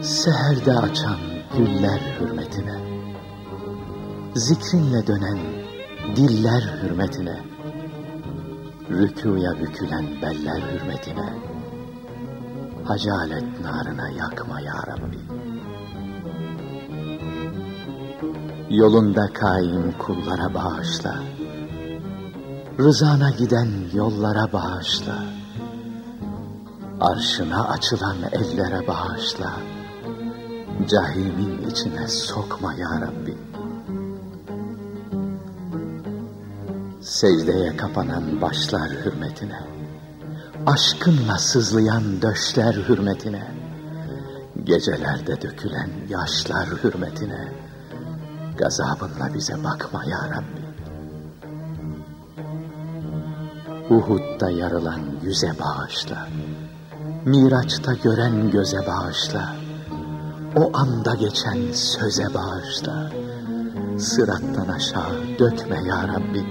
perde açan güller hürmetine, zikrinle dönen diller hürmetine, rükuya bükülen beller hürmetine, hacalet narına yakma ya Rabbi. Yolunda kaim kullara bağışla, rızana giden yollara bağışla, arşına açılan ellere bağışla, cahimin içine sokma ya Rabbi. Secdeye kapanan başlar hürmetine, aşkınla sızlayan döşler hürmetine, gecelerde dökülen yaşlar hürmetine, gazabınla bize bakma ya Rabbi. Uhud'da yarılan yüze bağışla, Miraç'ta gören göze bağışla, o anda geçen söze bağışla, sırattan aşağı dökme ya Rabbi.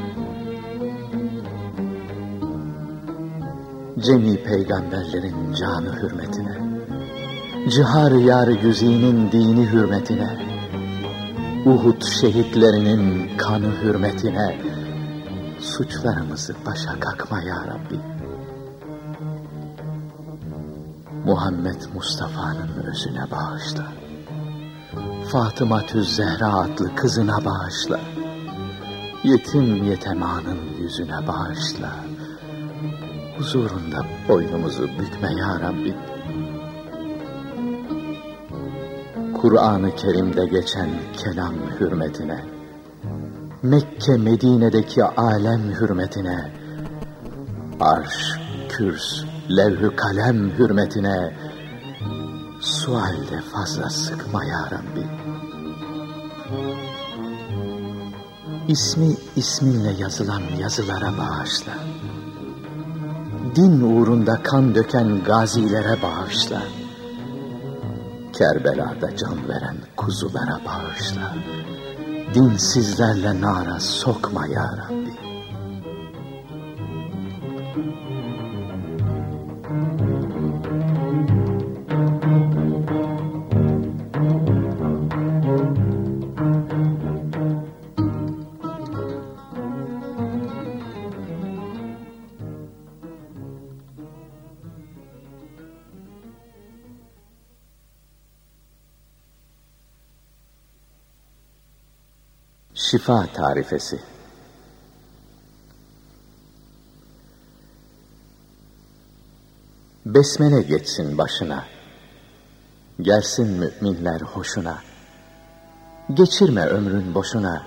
Cemi peygamberlerin canı hürmetine, cihar yar güzinin dini hürmetine, Uhud şehitlerinin kanı hürmetine, suçlarımızı başa kakma ya Rabbi. Muhammed Mustafa'nın özüne bağışla. Fatıma Tüz Zehra adlı kızına bağışla. Yetim yetemanın yüzüne bağışla. Huzurunda boynumuzu bükme ya Rabbi. Kur'an-ı Kerim'de geçen kelam hürmetine, Mekke Medine'deki alem hürmetine, arş, kürs, levh kalem hürmetine, sualde fazla sıkma ya Rabbi. İsmi isminle yazılan yazılara bağışla. Din uğrunda kan döken gazilere bağışla. Kerbela'da can veren kuzulara bağışla. Dinsizlerle nara sokma ya Rabbi. Şifa tarifesi. Besmele geçsin başına. Gelsin müminler hoşuna. Geçirme ömrün boşuna.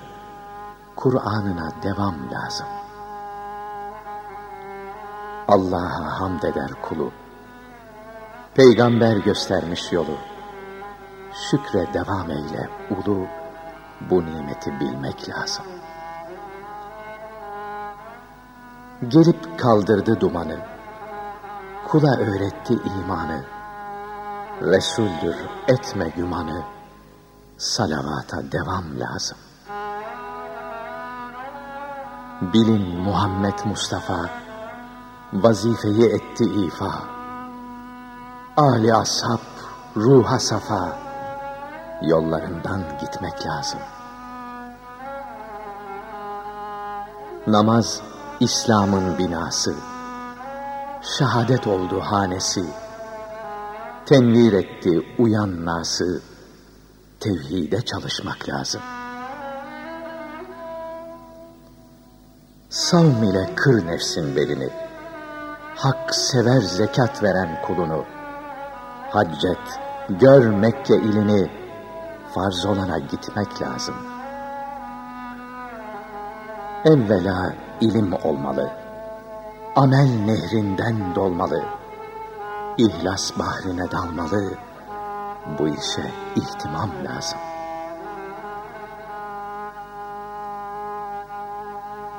Kur'an'ına devam lazım. Allah'a hamd eder kulu. Peygamber göstermiş yolu. Şükre devam eyle ulu bu nimeti bilmek lazım. Gelip kaldırdı dumanı, kula öğretti imanı, Resuldür etme gümanı, salavata devam lazım. Bilin Muhammed Mustafa, vazifeyi etti ifa, Ali ashab, ruha safa, yollarından gitmek lazım. Namaz İslam'ın binası, şehadet oldu hanesi, tenvir etti uyan nası, tevhide çalışmak lazım. Savm ile kır nefsin belini, hak sever zekat veren kulunu, haccet, gör Mekke ilini, farz olana gitmek lazım. Evvela ilim olmalı. Amel nehrinden dolmalı. İhlas bahrine dalmalı. Bu işe ihtimam lazım.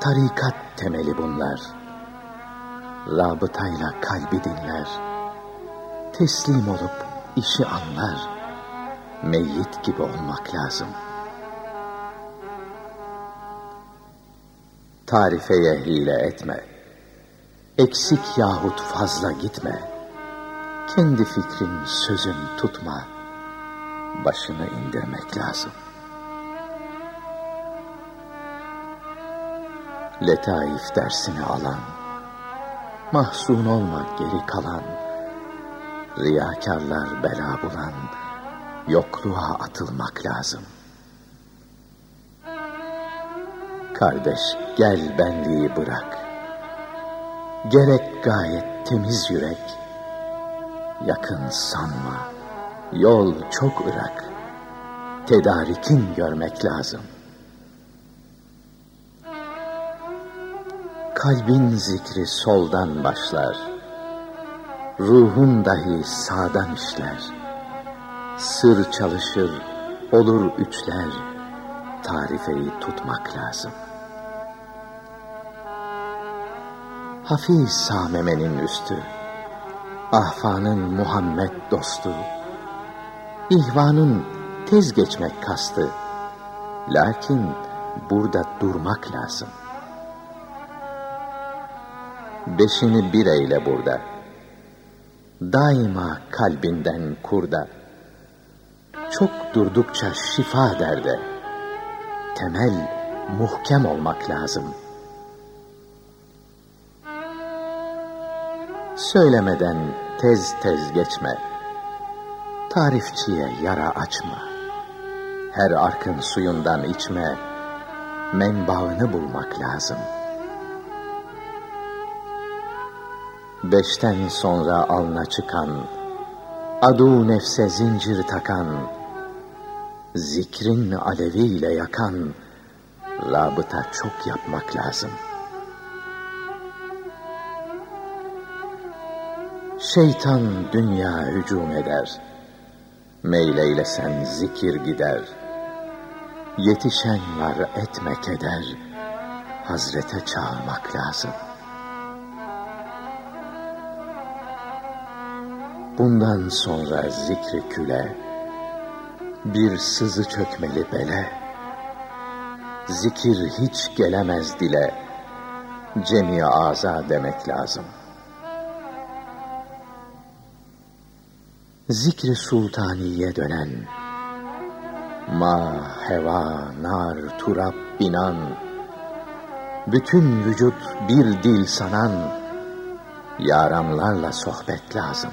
Tarikat temeli bunlar. Rabıtayla kalbi dinler. Teslim olup işi anlar meyyit gibi olmak lazım. Tarifeye hile etme. Eksik yahut fazla gitme. Kendi fikrin sözün tutma. başını indirmek lazım. Letaif dersini alan, mahzun olma geri kalan, riyakarlar bela bulan, yokluğa atılmak lazım. Kardeş gel benliği bırak. Gerek gayet temiz yürek. Yakın sanma. Yol çok ırak. Tedarikin görmek lazım. Kalbin zikri soldan başlar. Ruhun dahi sağdan işler. Sır çalışır, olur üçler. Tarifeyi tutmak lazım. Hafiz Sameme'nin üstü, Ahfanın Muhammed dostu, İhvanın tez geçmek kastı, lakin burada durmak lazım. Beşini bir eyle burada, daima kalbinden kurda, çok durdukça şifa derde, temel muhkem olmak lazım.'' Söylemeden tez tez geçme. Tarifçiye yara açma. Her arkın suyundan içme. Menbaını bulmak lazım. Beşten sonra alna çıkan, adu nefse zincir takan, zikrin aleviyle yakan, rabıta çok yapmak lazım.'' Şeytan dünya hücum eder. Meyleylesen zikir gider. Yetişen var etmek eder. Hazrete çağırmak lazım. Bundan sonra zikri küle, bir sızı çökmeli bele, zikir hiç gelemez dile, cemi aza demek lazım.'' zikri sultaniye dönen, ma, heva, nar, turap, binan, bütün vücut bir dil sanan, yaramlarla sohbet lazım.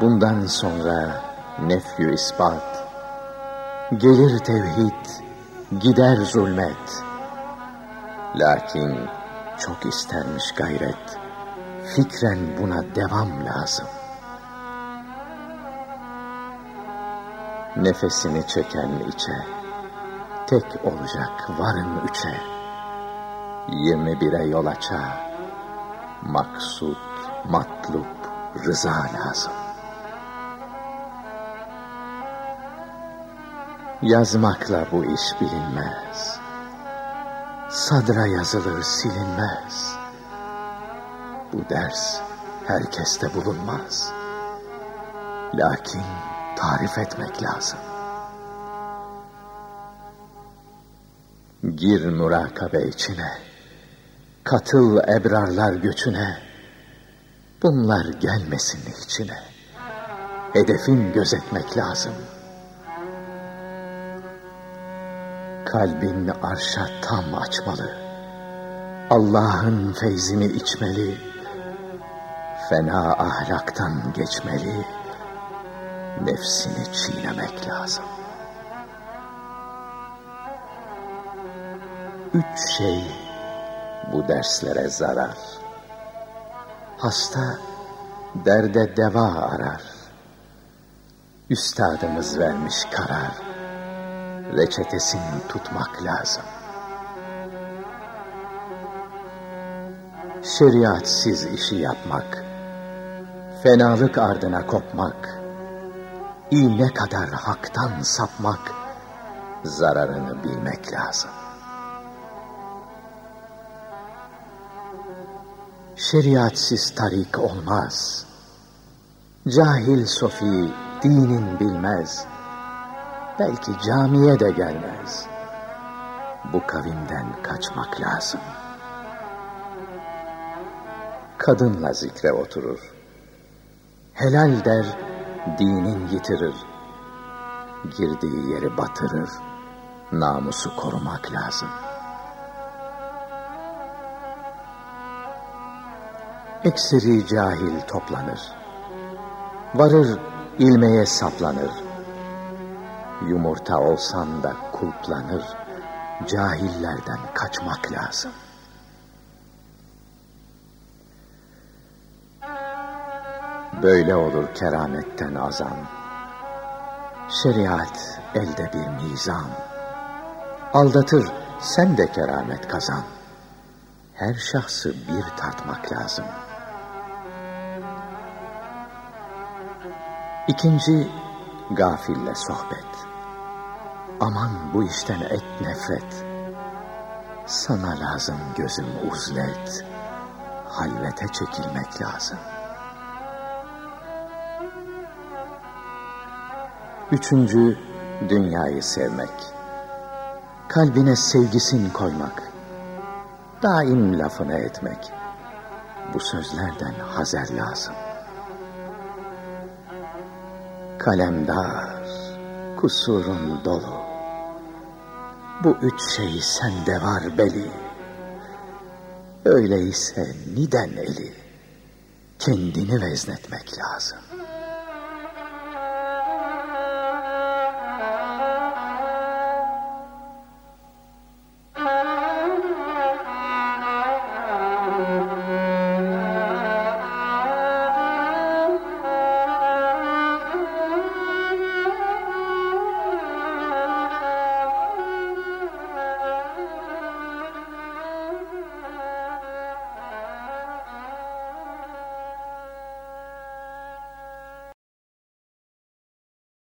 Bundan sonra nefyü ispat, gelir tevhid, gider zulmet. Lakin çok istenmiş gayret, Fikren buna devam lazım. Nefesini çeken içe, tek olacak varın üçe. Yirmi bire yol aça, maksut, matlup, rıza lazım. Yazmakla bu iş bilinmez. Sadra yazılır silinmez. Bu ders herkeste bulunmaz. Lakin tarif etmek lazım. Gir murakabe içine, katıl ebrarlar göçüne, bunlar gelmesin içine. Hedefin gözetmek lazım. Kalbin arşa tam açmalı. Allah'ın feyzini içmeli fena ahlaktan geçmeli, nefsini çiğnemek lazım. Üç şey bu derslere zarar. Hasta derde deva arar. Üstadımız vermiş karar. Reçetesini tutmak lazım. Şeriatsiz işi yapmak, fenalık ardına kopmak, iğne kadar haktan sapmak, zararını bilmek lazım. Şeriatsiz tarik olmaz. Cahil sofi dinin bilmez. Belki camiye de gelmez. Bu kavimden kaçmak lazım. Kadınla zikre oturur Helal der, dinin yitirir. Girdiği yeri batırır. Namusu korumak lazım. Ekseri cahil toplanır. Varır ilmeye saplanır. Yumurta olsan da kulplanır. Cahillerden kaçmak lazım. Böyle olur kerametten azam. Şeriat elde bir mizan. Aldatır sen de keramet kazan. Her şahsı bir tartmak lazım. İkinci gafille sohbet. Aman bu işten et nefret. Sana lazım gözüm uzlet. Halvete çekilmek lazım.'' Üçüncü, dünyayı sevmek. Kalbine sevgisin koymak. Daim lafını etmek. Bu sözlerden hazer lazım. Kalemdar, kusurun dolu. Bu üç şey sende var beli. Öyleyse niden eli? Kendini veznetmek lazım.''